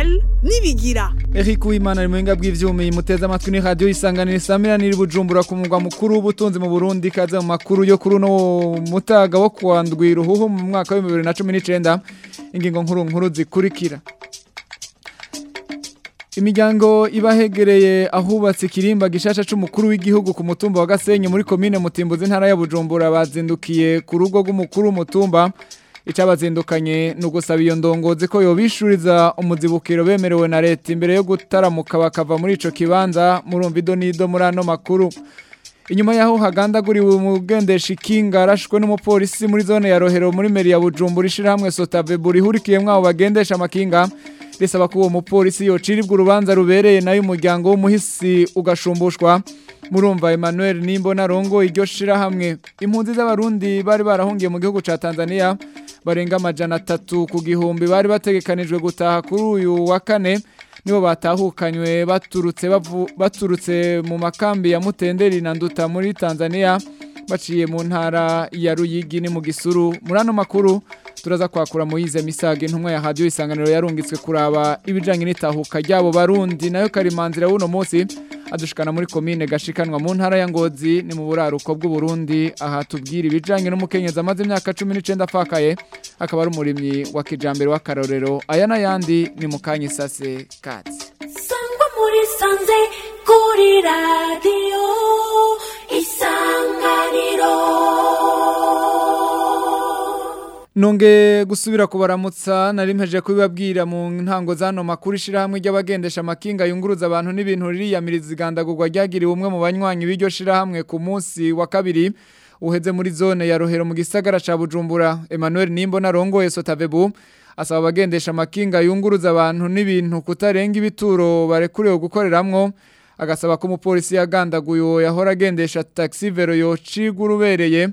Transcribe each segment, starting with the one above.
Noel nibigira Eric Uwimana ari muhinga bw'ivyumi muteze amatwi ni radio isanganire Samira niri bujumbura ku mugwa mukuru w'ubutunzi mu Burundi kaze mu makuru yo kuri no mutaga wo kuwandwira uhuhu mu mwaka wa 2019 ingingo nkuru nkuru zikurikira Imiryango ibahegereye ahubatse ikirimba gishasha cyumukuru w'igihugu ku mutumba wa Gasenyi muri komine Mutimbuzi ntara ya Bujumbura bazindukiye ku rugo rw'umukuru mutumba icyabazindukanye ni ugusaba iyo ndongozi ko yobishuriza umuzibukiro bemerewe na leta imbere yo gutaramuka bakava muri ico kibanza murumva ido n'ido muri ano makuru inyuma yaho hagandaguriwe umugendesha ikinga arashwe n'umupolisi muri zone ya rohero muri meri ya bujumbura ishyirahamwe sotave buri hurikiyemwo abo bagendesha amakinga risaba ko uwo mupolisi yociribwa urubanza rubereye nayo umuryango w'umuhisi ugashumbushwa murumva Emmanuel nimbona arongo iryo shirahamwe impunzi z'abarundi bari barahungiye mu gihugu ca Tanzania barenga amajana atatu ku gihumbi bari bategekanijwe gutaha kuri uyu wa kane nibo batahukanywe baturutse baturutse mu makambi ya Mutenderi na Nduta muri Tanzania baciye mu ntara ya Ruyigi ni mu gisuru murano makuru turaza kwakura muyize misage ntumwe ya radio isanganiro yarungitswe kuraba ibijanye n'itahuka ryabo barundi nayo karimanzira w'uno munsi adushikana muri komine gashikanwa mu ntara ya ngozi ni mu buraruko bw’u Burundi aha tubwira ibijanye n'umukenyezi amaze imyaka cumi n'icyenda apfakaye akaba ari umurimyi wa kijyambere w'akarorero aya n'ayandi ni mu kanya isase katsi sangwa muri sanze kuri radiyo isanganiro Nonge gusubira kubaramutsa nari mpeje kubibabwira mu ntango zano makuru shirahamwe ry'abagendesha amakinga yunguruza abantu n'ibintu ririyamiriza igandagurwa ryagiriwe umwe mu banywanyi b'iryo shirahamwe ku munsi wa kabiri uheze muri zone ya Rohero mu gisagara ca Bujumbura Emmanuel Nimbo narongoye Sotavebu asaba abagendesha amakinga yunguruza abantu n'ibintu kutarenga ibituro barekurewe gukoreramwo agasaba ko umupolisi yagandaguye yahora agendesha taxi vero yociga urubereye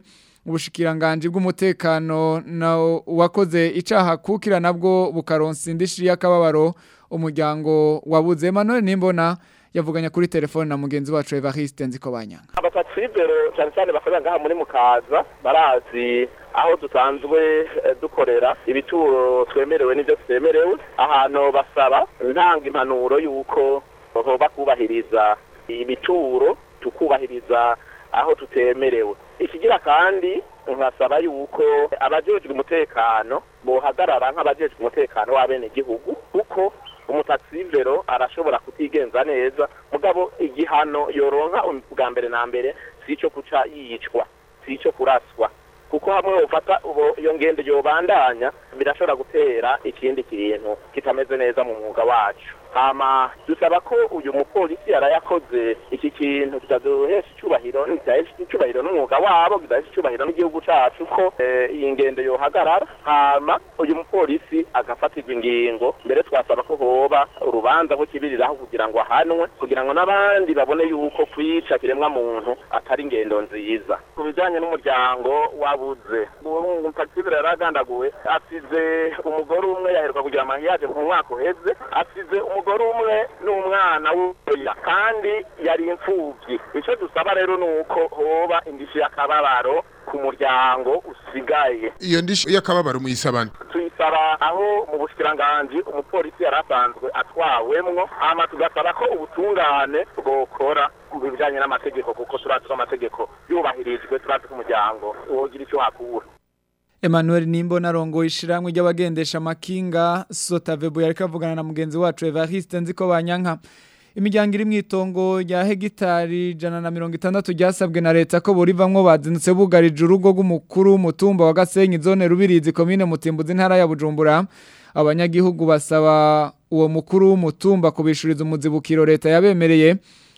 ubushikiranganji bw'umutekano na wakoze icaha kukira nabwo bukaronsa indishi y'akababaro umuryango wabuze Emmanuel Nimbona yavuganya kuri telefone na mugenzi wacu Evariste Nzikobanyanga abatatwizero cyane cyane bakorera ngaha muri mukaza barazi aho dusanzwe eh, dukorera ibituro twemerewe n'ibyo tutemerewe ahantu basaba ntanga impanuro y'uko baba kubahiriza ibituro tukubahiriza aho tutemerewe ikigira kandi nkasaba yuko abajejwe umutekano bohagarara nk'abajejwe umutekano w'abenegihugu kuko umutakisivero arashobora kutigenza neza mugabo igihano yoronka bwa mbere na mbere si icyo kuca yicwa si icyo kuraswa kuko hamwe ufata iyo ngendo yobandanya birashobora gutera ikindi kintu kitameze neza mu mwuga wacu hama dusaba ko uyu mupolisi yarayakoze iki kintu kitaduhesha icyubahiro kidahesha icyubahiro n'umwuga wabo kidahesha icyubahiro n'igihugu cyacu ko eh, iyi ngendo yohagarara hama uyu mupolisi agafatirwa ingingo mbere twasaba ko hoba urubanza rwo kibiriraho kugira ngo ahanwe kugira ngo n'abandi babone yuko kwica kiremwa muntu atari ingendo nziza ku bijyanye n'umuryango wabuze uwo mupatibira yaragandaguwe asize umugore umwe yaherwa yinjiye amahirage mu mwaka uheze asize umugore umwe n'umwana w'ubuya kandi yari imfubyi icyo dusaba rero ni uko hoba indishyi y'akababaro ku muryango usigaye iyo ndishyi y'akababaro muyisaba tuyisaba aho mu bushikiranganji umupolisi yari asanzwe atwawemwo hama tugasaba ko ubutungane bwokora ku bijyanye n'amategeko kuko turazi ko amategeko yubahirijwe turazi ko umuryango wogira icyo hakura Emmanuel Nimbo narongoye ishiramwe ry'abagendesha amakinga Sotavebo yariko avugana na mugenzi wacu Evariste nziko banyanka imiryango iri mu itongo rya hegitari Jana na mirongo itandatu ryasabwe na leta ko burivamwo bazindutse bugarije urugo rw'umukuru w'umutumba wa gasenyi zone rubirizi komine mutimbuzi ntara ya bujumbura abanyagihugu basaba uwo mukuru w'umutumba kubishuriza umuzibukiro leta yabemereye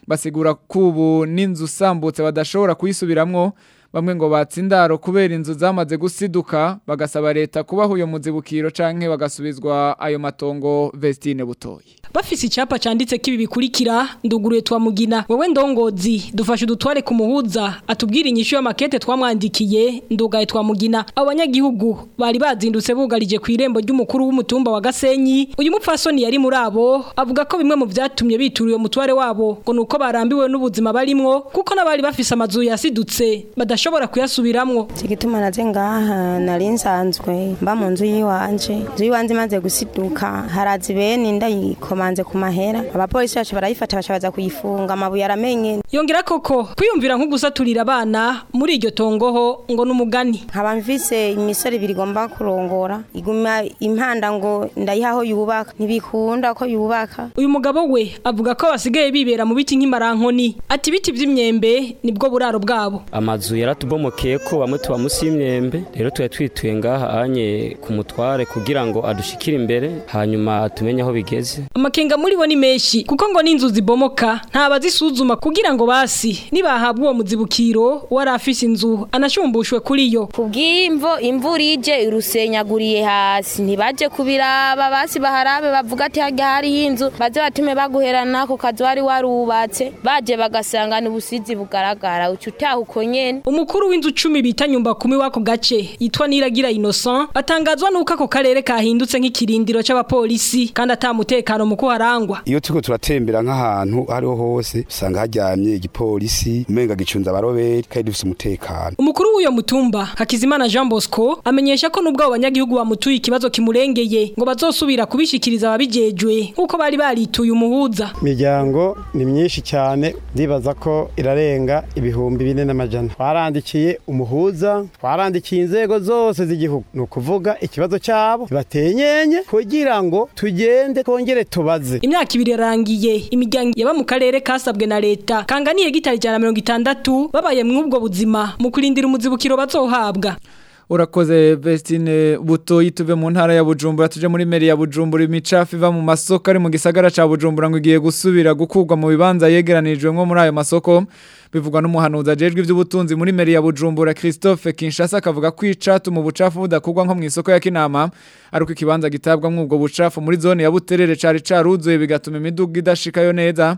basigura kubu ubu n'inzu usambutse badashobora kuyisubiramwo bamwe ngo batsindaro kubera inzu zamaze gusiduka bagasaba leta kubaho uyo muzibukiro canke bagasubizwa ayo matongo vestine butoyi bafisi icyapa chanditse ko ibi bikurikira nduguruye Mugina wowe ndongozi dufashe udutware ku muhuza atubwire inyishu y'amakete twamwandikiye ndugaye twamugina abo banyagihugu bari bazindutse bugarije ku irembo ry'umukuru w'umutumba wa gasenyi uyu mupfasoni yari muri abo avuga ko bimwe mu byatumye bitura uyo mutware wabo ngo ni uko barambiwe n'ubuzima barimwo kuko n'abari bafise amazu yasidutse badashobora kuyasubiramwo gituma naze ngaha nari nsanzwe mba mu nzu y'iwanje inzu y'iwanje imaze gusiduka harazi bene indayikoma bakomanze ku mahera abapolisi bacu barayifata bashabaza kuyifunga amabuye aramenye yongera koko kwiyumvira nko gusaturira abana muri iryo tongoho ngo n'umugani nkaba mvise imisore ibiri igomba kurongora iguma impanda ngo ndayihaho yubaka ntibikunda ko yubaka uyu mugabo we avuga ko basigaye bibera mu biti nk'imarankoni ati ibiti by'imyembe nibwo buraro bwabo amazu yaratubomokeye ko bamwe tuba munsi y'imyembe rero tuba twituye ngaha anye ku mutware kugira ngo adushikire imbere hanyuma tumenye aho bigeze Ama amakenga muri bo ni menshi kuko ngo n'inzu zibomoka ntabazisuzuma kugira ngo basi nibahabwa uwo muzibukiro wari afise inzu anashumbushwe kuri yo kubw'imvo imvura ije irusenyaguriye hasi ntibaje kubiraba basi baharabe bavuga ati hajya hariho inzu baze batume baguherana ku kazu wari warubatse baje bagasanga ubusizi bugaragara uca utaha uko nyene umukuru w'inzu cumi bita nyumba kumi w'ako gace yitwa niragira innocent atangazwa n'uko ako karere kahindutse nk'ikirindiro cy’abapolisi kandi atamutekano mu kuko harangwa iyo turiko turatembera nk'ahantu hariho hose usanga hajyamye igipolisi umenga gicunza abaroberi kandi dufite umutekano umukuru w'uyo mutumba Hakizimana Jean Bosco amenyesha ko nubwo abanyagihugu bamutuye ikibazo kimurengeye ngo bazosubira kubishikiriza ababijejwe nkuko bari barituye umuhuza miryango ni myinshi cyane ndibaza ko irarenga ibihumbi bine n'amajana twarandikiye umuhuza twarandikiye inzego zose z'igihugu ni ukuvuga ikibazo cyabo bateye nyenye kugira ngo tugende kongere tuba imbabazi imyaka ibiri yarangiye imiryango yaba mu karere kasabwe na leta kanganiye gitari cyane mirongo itandatu babaye mw'ubwo buzima mu kurindira umuzibukiro bazohabwa urakoze Vestine buto tuve mu ntara ya Bujumbura tuje muri meri ya Bujumbura imicafu iva mu masoko ari mu gisagara ca Bujumbura ngo igiye gusubira gukugwa mu bibanza yegeranijwe nko muri ayo masoko bivugwa n'umuhanuzi ajejwe iby'ubutunzi muri meri ya Bujumbura Christophe Kinshasa akavuga kwicatu mu bucafu budakugwa nko mu isoko ya Kinama ariko ikibanza gitabwa mw'ubwo bucafu muri zone ya Buterere cari caruzuye bigatuma imiduga idashikayo neza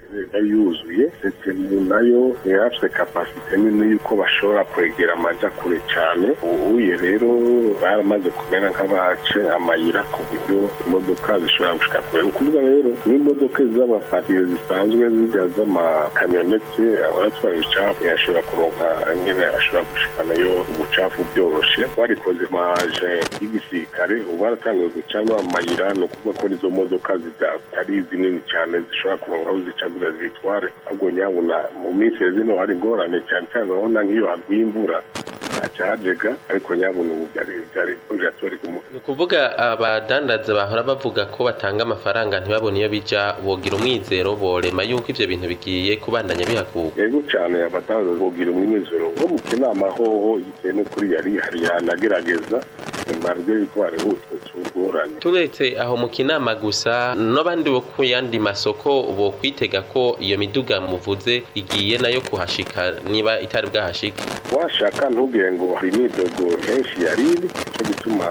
zitirira yuzuye ndetse nayo ntihafite kapasite nini y'uko bashobora kwegera amajya kure cyane ubuye rero baramaze kumera nk'abace amayira ku buryo imodoka zishobora gushika kure ukuvuga rero n'imodoka imodoka z'amapine zisanzwe zijya z'amakamyo ndetse abatwaye ubucafu yashobora kuronka nyine ashobora gushikanayo ubucafu byoroshye barikoze maje y'igisirikare ubu baratangiye gucamo amayira ni ukuvuga ko izo modoka zitari zinini cyane zishobora kuronka aho zica kugira zitware ahubwo nyabona mu minsi ya zino hari ingorane cyane cyane urabona nk'iyo haguye imvura cyajaga ariko nyabona ubu byari ni ukuvuga abadandaza bahora bavuga ko batanga amafaranga ntibabone iyo bijya bogira umwizero borema yuko ibyo bintu bigiye kubandanya bihakuka yego cyane abadandaza bogira umwizero nko mu kinama hoho igitewe n'ukuri yari hari yanagerageza embargo yuko barihutse ubworanye turetse aho mu kinama gusa n'abandi bo ku yandi masoko bo kwitega ko iyo miduga muvuze igiye nayo kuhashika niba itari bwahashike washaka ntugenge o ocorrimento do Henrique Arilho, sobre uma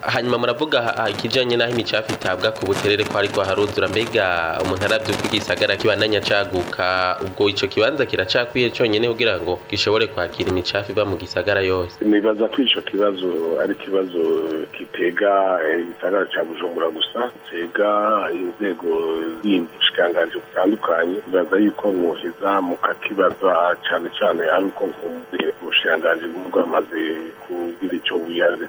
hanyuma muravuga ikijyanye n'aho imicafu itabwa ku buterere ko ari rwaharudura mbega umuntu arabye uko igisagara kibananya acaguka ubwo icyo kibanza kiracakwiye cyonyine kugira ngo gishobore kwakira imicafu iva mu gisagara yose nibaza ko icyo kibazo ari ikibazo kitega eh, igisagara cya bujumbura gusa gitega inzego z'ubushikiranganji butandukanye bibaza yuko mwoheza mukakibaza cyane cyane ari uko nk'ubushikiranganji bw'amaze kugira icyo viable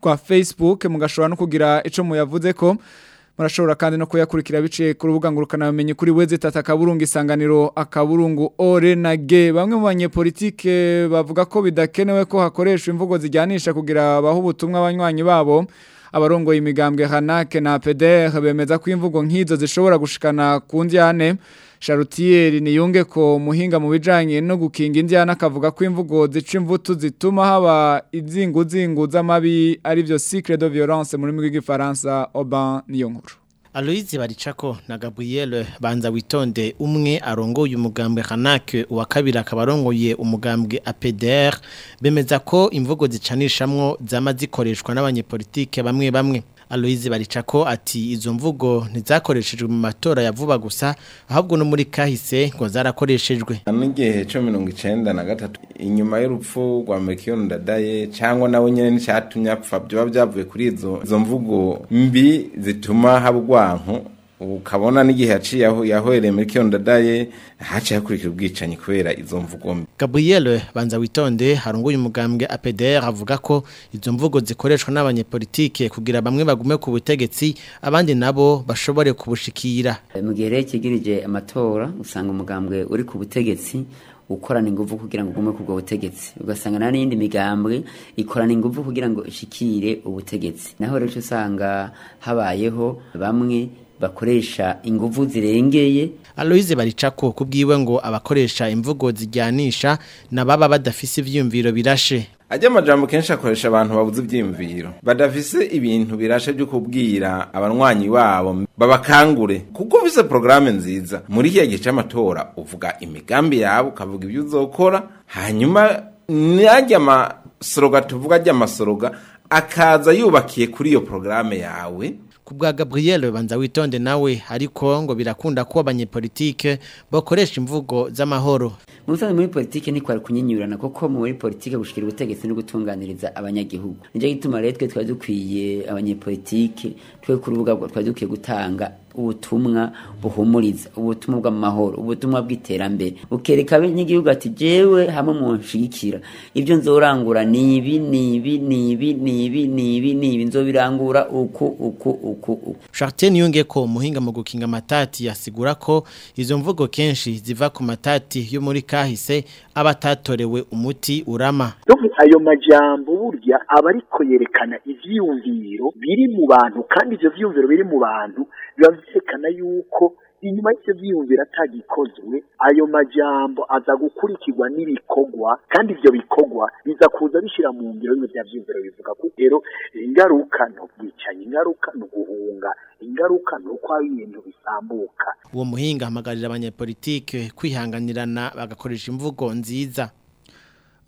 kwa facebook mugashobora no kugira icyo muyavuze ko murashobora kandi no kuyakurikira biciye ku rubuga ngurukanabumenyi kuri website atakaburungu isanganiro akaburungu ore bamwe mu banyepolitike bavuga ko bidakenewe ko hakoreshwa imvugo zijyanisha kugira abaho ubutumwa banywanyi babo abarongoye imigambwe hanake na pedere bemeza ko imvugo nk'izo zishobora gushikana ku ndyane sharutiyeri niyunge ko muhinga mu bijyanye no gukinga indyane akavuga ko imvugo zica imbuto zituma haba izinguzingu z'amabi aribyo sikire do violence muri rurimi rw'igifaransa oban niyonkuru Aloise baricako na Gabriel banza witonde umwe arongoye umugambwe Kanake wa kabiri akabarongoye umugambwe APDR bemeza ko imvugo zicanishamwo zama zikoreshwa n'abanyepolitike bamwe bamwe Aloise baricako ati izo mvugo ntizakoreshejwe mu matora ya vuba gusa ahubwo no muri kahise ngo zarakoreshejwe n'igihe cyo mirongo icenda na gatatu inyuma y'urupfu rwa Mekiyoni Ndadaye cyangwa nawe nyene n'icatumye apfa byo byavuye kuri izo izo mvugo mbi zituma habwanko ukabona n'igihe yaciye aho yahohereye muri Kyondadaye haciye hakurikira ubwicanyi kubera izo mvugo Gabriel banza witonde Harungu uyu umugambwe APDR avuga ko izo mvugo zikoreshwa n'abanyepolitike kugira bamwe bagume ku butegetsi abandi nabo bashobore kubushikira mu gihe rero amatora usanga umugambwe uri ku butegetsi ukorana ingufu kugira ngo ugume ku butegetsi ugasanga nta n’indi migambwe ikorana ingufu kugira ngo ishikire ubutegetsi naho rero usanga habayeho bamwe bakoresha inguvu zirengeye Aloise baricako kubwiwe ngo abakoresha imvugo zijyanisha na baba badafise ivyumviro birashe Ajya majambo kenshi akoresha abantu babuze ibyimviro badafise ibintu birashe byo kubwira abanwanyi wabo babakangure kuko ufise programme nziza muri iki gihe cy'amatora uvuga imigambi yabo ukavuga ibyo uzokora hanyuma najya amasoroga tuvuga ajya amasoroga akaza yubakiye kuri iyo programme yawe kubwa Gabriel banza witonde nawe ariko ngo birakunda ko abanyepolitike bakoresha imvugo z'amahoro Muzani muri politike ni kwari kunyinyurana koko muri politike gushikira ubutegetsi no gutunganiriza abanyagihugu. Nje gituma rero twadukwiye twari dukwiye twe ku rubuga twa gutanga ubutumwa buhumuriza ubutumwa bw'amahoro ubutumwa bw'iterambere bukereka n'igihugu ati jewe hamwe mu nshigikira ibyo nzorangura ni ibi ni ibi ni ibi ni ibi ni ibi ni ibi nzobirangura uku uku uku uku Chartier niyonge ko umuhinga mu gukinga matati yasigura ko izo mvugo kenshi ziva ku matati yo muri kahise aba umuti urama ayo majyambo burya aba yerekana ibyiyumviro biri mu bantu kandi ibyo byiyumviro biri mu bantu biba byerekana yuko inyuma y'icyo byiyumvira atagikozwe ayo majambo aza gukurikirwa n'ibikorwa kandi ibyo bikorwa biza kuza bishyira mu ngiro bimwe bya bivuga ko rero ingaruka ni ubwicanyi ingaruka ni uguhunga ingaruka ni uko hari ibintu bisambuka uwo muhinga ahamagarira abanyepolitike kwihanganirana bagakoresha imvugo nziza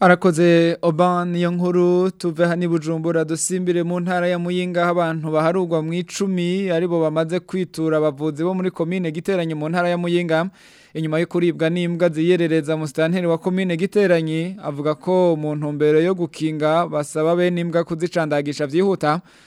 arakoze Oban iyo nkuru tuve hani bujumbura dusimbire mu ntara ya muyinga abantu baharugwa mu icumi aribo bamaze kwitura abavuzi bo muri komine giteranye mu ntara ya muyinga inyuma yo kuribwa n'imbwa ziyerereza musitanteri wa komine giteranyi avuga ko mu ntumbero yo gukinga basaba bene nimbwa kuzicandagisha vyihuta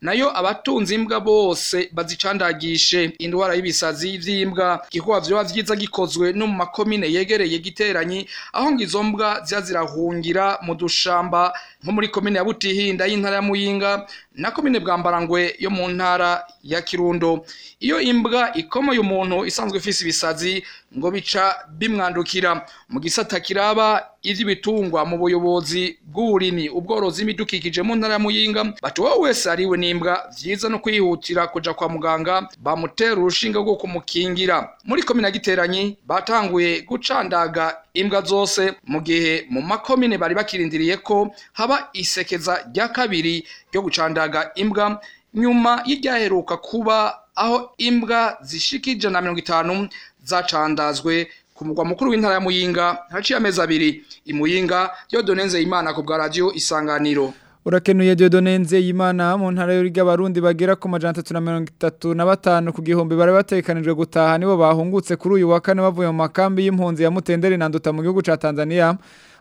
nayo abatunze imbwa bose bazicandagishe indwara y'ibisazi by'imbwa gikorwa vyoba vyiza gikozwe no mu makomine yegereye giteranyi aho ngizo mbwa ziba zirahungira mu dushamba nko muri komine ya Butihinda y'intara ya Muyinga na komine Bwambarangwe yo mu ntara ya Kirundo iyo imbwa ikomeye umuntu isanzwe ifise ibisazi ngo bica bimwandukira mu gisata kiraba ivy'ibitungwa mu buyobozi bw'uburimyi ubworozi n'ibidukikije mu ntara ya Muyinga urushinga bati wowe wese ariwe n'imbwa byiza no kwihutira kujya kwa muganga bamutera urushinga rwo kumukingira muri komine giteranyi batanguye gucandaga imbwa zose mu gihe mu makomine bari bakirindiriye ko haba isekeza rya kabiri ryo gucandaga imbwa nyuma y'iryaheruka kuba aho imbwa zishika ijana na mirongo itanu zacandazwe ku mugwa mukuru w'intara ya muyinga haciye amezi abiri i muyinga yo imana ku bwa radiyo isanganiro urakenuye Dieudonne Nzeyimana mu ntara y'Abarundi bagera ku majana 335 ku gihumbi bari batekanijwe gutaha nibo bahungutse kuri uyu wa kane bavuye mu makambi y'impunzi ya Mutenderi na Nduta mu gihugu ca Tanzania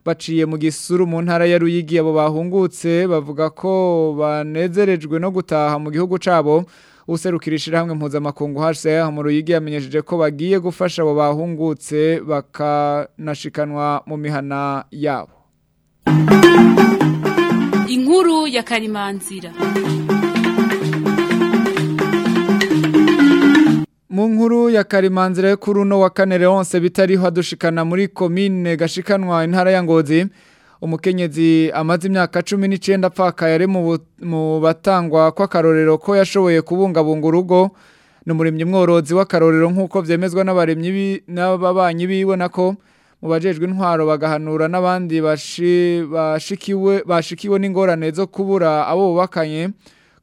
baciye mu gisuru mu ntara ya Ruyigi abo bahungutse bavuga ko banezerejwe no gutaha mu gihugu cabo userukirishira hamwe mpuzamakungu HCR mu Ruyigi yamenyesheje ko bagiye gufasha abo bahungutse bakanashikanwa mu mihana yabo inkuru ya karimanzira mu nkuru ya karimanzira yo kuri uno wa kane leonce bitariho adushikana muri komine gashikanwa intara ya ngozi umukenyezi amaze imyaka cumi n'icyenda apfakaye ari mu batangwa kw'akarorero ko yashoboye kubungabunga urugo ni umuremyi mworozi w'akarorero nk'uko byemezwa n’abaremyi n'ababanyi biwe ko, mu bajejwe intwaro bagahanura n'abandi bashikiwe n'ingorane zo kubura abo bubakanye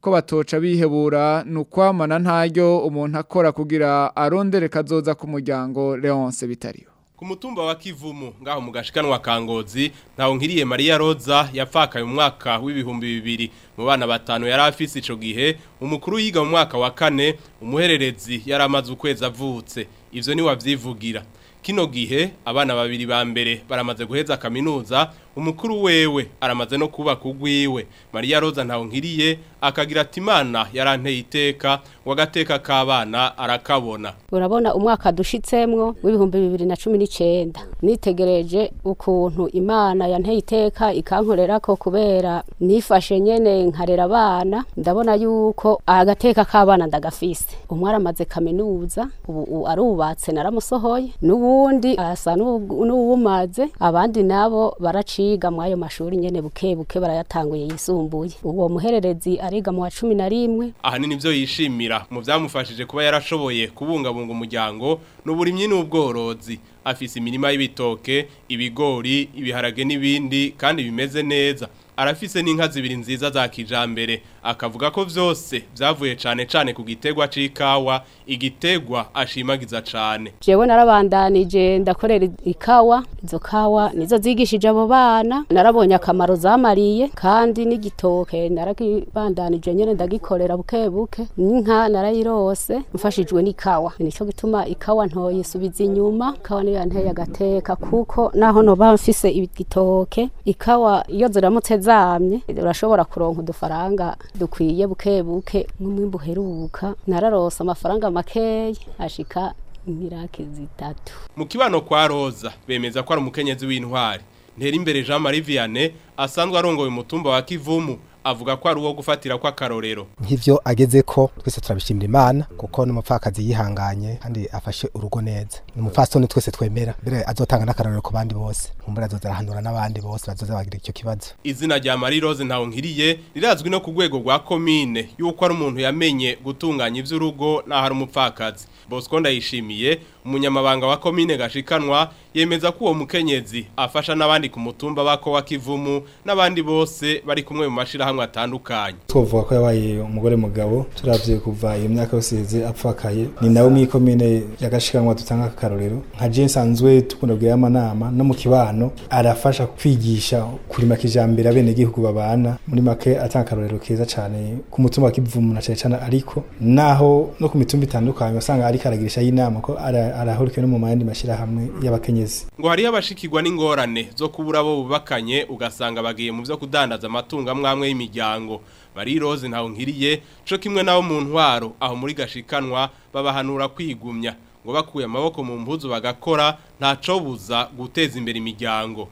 ko batoca bihebura ni ukwamana ntaryo umuntu akora kugira arondere kazoza ku muryango leonce bitariho Kumutumba wa kivumu ngaho mu gashikanwa ka ngozi ntawe nkiriye mariya roza yapfakaye mu mwaka w'ibihumbi bibiri mu bana batanu yari afise ico gihe umukuru yiga mu mwaka wa kane umuhererezi yari amaze ukwezi avutse ivyo niwe avyivugira kino gihe abana babiri ba mbere baramaze guheza kaminuza umukuru wewe aramaze no kuba kugwiwe mariya Rosa ntawe nkiriye akagira ati imana yaranteye iteka wagateka k'abana arakabona urabona umwaka dushitsemwo w'ibihumbi bibiri na cumi n'icyenda nitegereje ukuntu imana yanteye iteka ikankorera ko kubera nifashe nyine nkarera abana ndabona yuko agateka k'abana ndagafise umwe aramaze kaminuza ubu arubatse naramusohoye n'ubundi asa n'uwumaze abandi nabo baraciye bakiga mu ayo mashuri nyene buke buke barayatanguye yisumbuye uwo muhererezi ariga mu wa cumi na rimwe ahanini nivyo yishimira mu byamufashije kuba yarashoboye kubungabunga umuryango n'uburimyi n'ubworozi afise imirima y'ibitoke ibigori ibiharage n'ibindi kandi bimeze neza arafise n'inka zibiri nziza za kijambere akavuga ko byose byavuye cyane cyane ku gitegwa cy'ikawa igitegwa ashimagiza cyane jewe narabandanije ndakorera ikawa izo kawa nizo zigishije abo bana narabonye akamaro zamariye kandi n'igitoke narakibandanije nyine ndagikorera buke buke n'inka narayirose mfashijwe n'ikawa nicyo gituma ikawa ntoye ntoyisubiza inyuma ikawa niyo yanteye agateka kuko naho noba mfise igitoke ikawa iyo ziramutse zamye urashobora kuronka udufaranga dukwiye buke buke nk'umwimbu uheruka nararose amafaranga makeya ashika imirake zitatu mu kibano kwa roza bemeza ko ari umukenyezi w'intwari ntera imbere jean marie vianney asanzwe arongoye umutumba wa kivumu avuga ko ari uwo gufatira kw'akarorero nk'ibyo ageze ko twese turabishimira imana kuko n'umupfakazi yihanganye kandi afashe urugo neza ni umupfasoni twese twemera mbere azotanga n'akarorero ku bandi bose nkumbura azoza arahanura n'abandi bose bazoza bagira icyo kibazo izina rya Marie Rose ntawo nkiriye rirazwi no ku rwego rwa komine yuko ari umuntu yamenye gutunganya iby'urugo n'aho ari umupfakazi Bosco ndayishimiye umunyamabanga wa komine gashikanwa yemeza ko uwo mukenyezi afasha n'abandi ku mutumba bako wa kivumu n'abandi bose bari kumwe mu mashirahamwe atandukanye twavuga ko yabaye umugore mugabo turavye kuva iyo myaka yose yeze apfakaye ni nawe mu komine ya gashikanwa dutanga akarorero nka je nsanzwe tukunda kugira amanama no mu kibano arafasha kwigisha kurima kijambere abene gihugu babana muri make atanga akarorero keza cyane ku mutumba wa kivumu na cyane ariko naho no ku mitumba itandukanye wasanga ariko aragirisha y'inama ko arahurika no mu yandi mashyirahamwe y'abakenyezi ngo hariyo abashikirwa n'ingorane zo kubura abo bubakanye ugasanga bagiye mu byo kudandaza amatungo amwe amwe y'imiryango bariroze ntaho nkiriye cyo kimwe nabo mu ntwaro aho muri gashikanwa babahanura kwigumya ngo bakuye amaboko mu mpuzu bagakora ntacobuza guteza imbere imiryango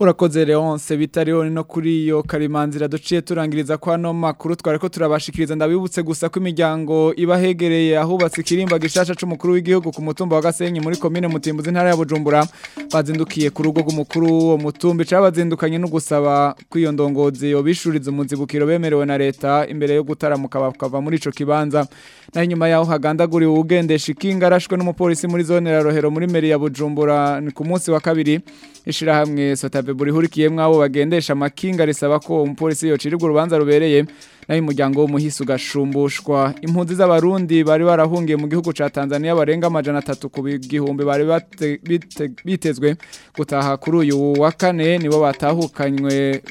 urakoze leonce bitariho no kuri yo karimanzira duciye turangiriza kwa no makuru twari turabashikiriza ndabibutse gusa ko imiryango iba hegereye ahubatse ikirimba gishasha c'umukuru w'igihugu ku mutumba wa Gasenyi muri commune Mutimbuzi intara ya Bujumbura bazindukiye ku rugo rw'umukuru wo mutumba cabazindukanye no gusaba kwiyo ndongozi obishuriza umuzibukiro bemerewe na leta imbere yo gutaramuka bakava muri ico kibanza na nyuma yaho hagandaguriwe ugendesha ikinga arashwe n'umupolisi muri zone ya Rohero muri meri ya Bujumbura ni ku munsi wa kabiri ishira hamwe buri hurikiye mwabo bagendesha amakinga risaba ko umupolisi yocirirwa urubanza rubereye naho umuryango w'umuhisi ugashumbushwa impunzi z'abarundi bari barahungiye mu gihugu cya Tanzania barenga amajana atatu ku gihumbi bari bitezwe gutaha kuri uyu wa kane nibo batahukanywe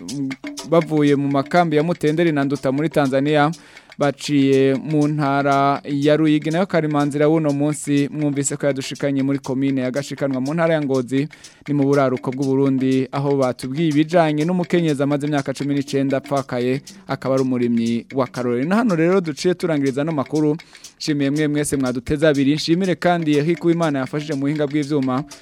bavuye mu makambi ya mutenderi na nduta muri Tanzania baciye mu ntara ya ruyigi nayo karimanzira w'uno munsi mwumvise ko yadushikanye muri komine ya gashikanwa mu ntara ya ngozi ni mu buraruko Burundi aho batubwiye ibijyanye n'umukenyezi amaze imyaka cumi n'icyenda apfakaye akaba ari umurimyi wa karori na hano rero duciye turangiriza ano makuru nshimiye mwe mwese mwaduteza abiri nshimire kandi yahikuwe imana yafashije mu buhinga bw'ibyuma